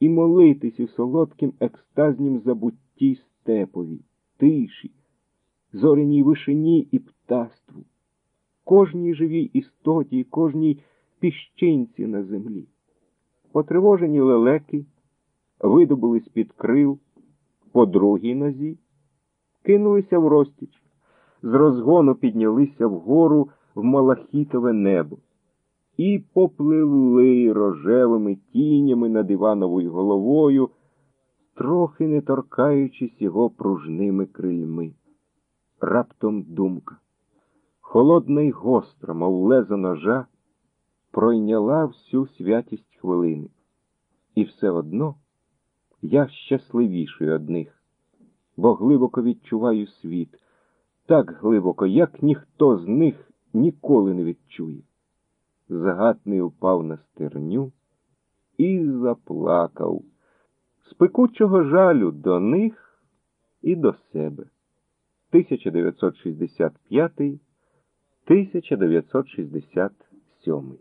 і молитись у солодкім екстазнім забутті степові, тиші, зоряній вишині і птаству, кожній живій істоті, кожній піщинці на землі. Потривожені лелеки видобулись під крил по другій нозі, кинулися в розтіч, з розгону піднялися вгору в малахітове небо і попливли рожевими тінями над Івановою головою, трохи не торкаючись його пружними крильми. Раптом думка, холодна й гостра, мов лезо ножа, пройняла всю святість хвилини. І все одно я щасливіший одних, бо глибоко відчуваю світ, так глибоко, як ніхто з них ніколи не відчує. Загатний упав на стерню і заплакав з пекучого жалю до них і до себе. 1965 1967